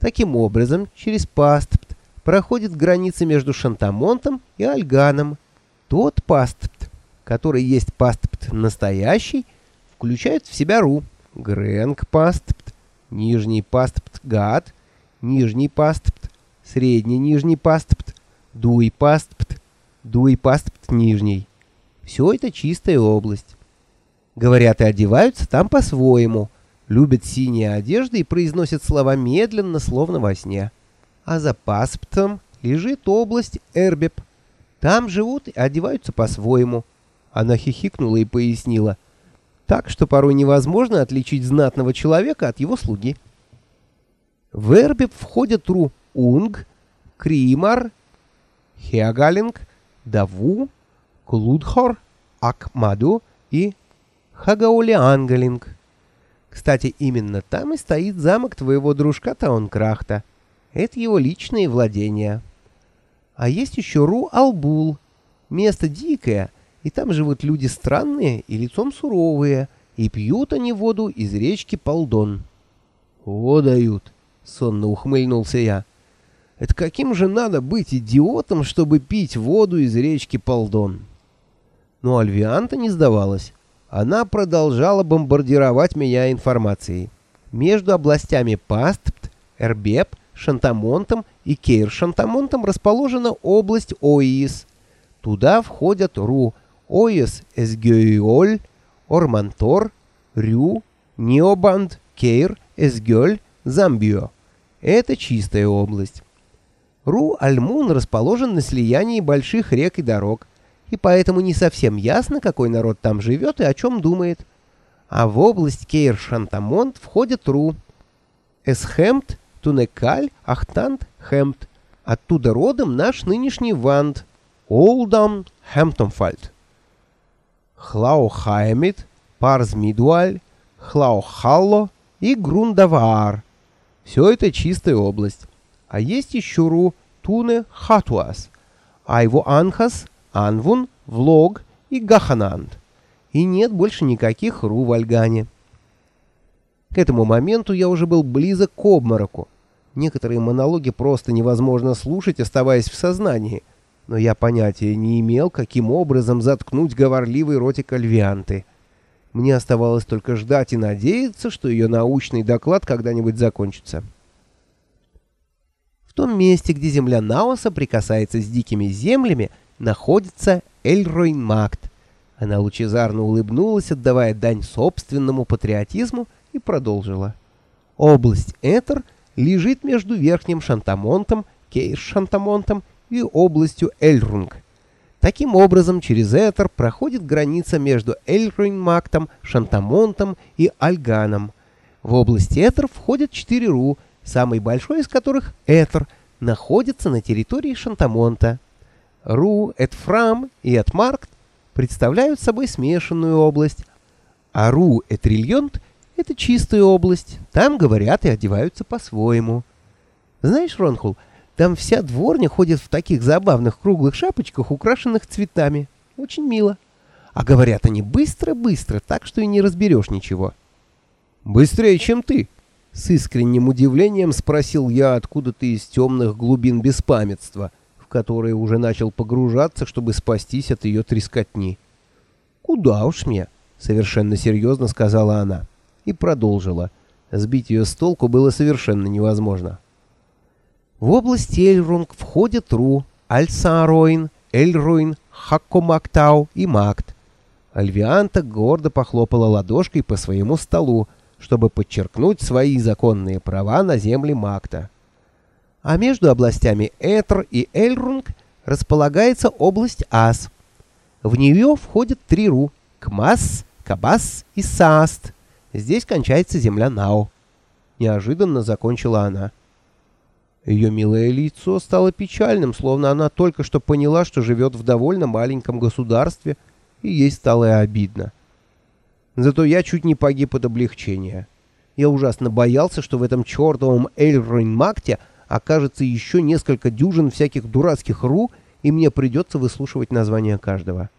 Таким образом, через Пастпт проходит граница между Шантамонтом и Альганом. Тот Пастпт, который есть Пастпт настоящий, включает в себя Ру, Грэнг Пастпт, Нижний Пастпт Гад, Нижний Пастпт, Средний Нижний Пастпт, Дуй Пастпт, Дуй Пастпт Нижний. Все это чистая область. Говорят и одеваются там по-своему — любят синие одежды и произносят слова медленно, словно во сне. А за Пасптом лежит область Эрбеп. Там живут и одеваются по-своему. Она хихикнула и пояснила. Так что порой невозможно отличить знатного человека от его слуги. В Эрбеп входят Ру Унг, Кримар, Хеагалинг, Даву, Клудхор, Акмаду и Хагаулиангалинг. Кстати, именно там и стоит замок твоего дружка Таункрахта. Это его личные владения. А есть еще Ру-Албул. Место дикое, и там живут люди странные и лицом суровые, и пьют они воду из речки Полдон. «О, дают!» — сонно ухмыльнулся я. «Это каким же надо быть идиотом, чтобы пить воду из речки Полдон?» Но Альвианта не сдавалась она продолжала бомбардировать меня информацией. Между областями Пастпт, Эрбеп, Шантамонтом и Кейр-Шантамонтом расположена область Оис. Туда входят Ру, Оис, Эсгёйоль, Ормантор, Рю, Необанд, Кейр, Эсгёль, Замбио. Это чистая область. Ру-Альмун расположен на слиянии больших рек и дорог и поэтому не совсем ясно, какой народ там живет и о чем думает. А в область Кейр-Шантамонт входит Ру, Эсхемт, Тунекаль, Ахтант, Хемт. Оттуда родом наш нынешний Ванд, Олдам, Хэмптонфальд. Хлаухаймит, Парзмидуаль, Хлаухалло и Грундаваар. Все это чистая область. А есть еще Ру, Туне, Хатуас, Айву Анхас, Анвун, Влог и Гахананд. И нет больше никаких ру в Альгане. К этому моменту я уже был близок к обмороку. Некоторые монологи просто невозможно слушать, оставаясь в сознании, но я понятия не имел, каким образом заткнуть говорливый ротик Альвианты. Мне оставалось только ждать и надеяться, что ее научный доклад когда-нибудь закончится. В том месте, где земля Наоса прикасается с дикими землями, находится Эльройн-Макт. Она лучезарно улыбнулась, отдавая дань собственному патриотизму, и продолжила. Область Этер лежит между Верхним Шантамонтом, Кейш-Шантамонтом и областью Эльрунг. Таким образом, через Этер проходит граница между Эльройн-Мактом, Шантамонтом и Альганом. В область Этер входят четыре Ру, самый большой из которых Этер, находится на территории Шантамонта. Ру, Эдфрам и Эдмаркт представляют собой смешанную область, а Ру, Этрильонт — это чистая область, там говорят и одеваются по-своему. Знаешь, Ронхул, там вся дворня ходит в таких забавных круглых шапочках, украшенных цветами. Очень мило. А говорят они быстро-быстро, так что и не разберешь ничего. «Быстрее, чем ты!» С искренним удивлением спросил я откуда-то из темных глубин беспамятства — который уже начал погружаться, чтобы спастись от ее трескотни. «Куда уж мне?» — совершенно серьезно сказала она. И продолжила. Сбить ее с толку было совершенно невозможно. В область Эльрунг входят Ру, Альсароин, Эльруин, Хаккомактау и Макт. Альвианта гордо похлопала ладошкой по своему столу, чтобы подчеркнуть свои законные права на земли Макта а между областями Этр и Эльрунг располагается область Ас. В нее входят три ру – Кмас, Кабас и Сааст. Здесь кончается земля Нао. Неожиданно закончила она. Ее милое лицо стало печальным, словно она только что поняла, что живет в довольно маленьком государстве, и ей стало обидно. Зато я чуть не погиб от облегчения. Я ужасно боялся, что в этом чертовом Эльройн-Макте – окажется еще несколько дюжин всяких дурацких ру, и мне придется выслушивать названия каждого.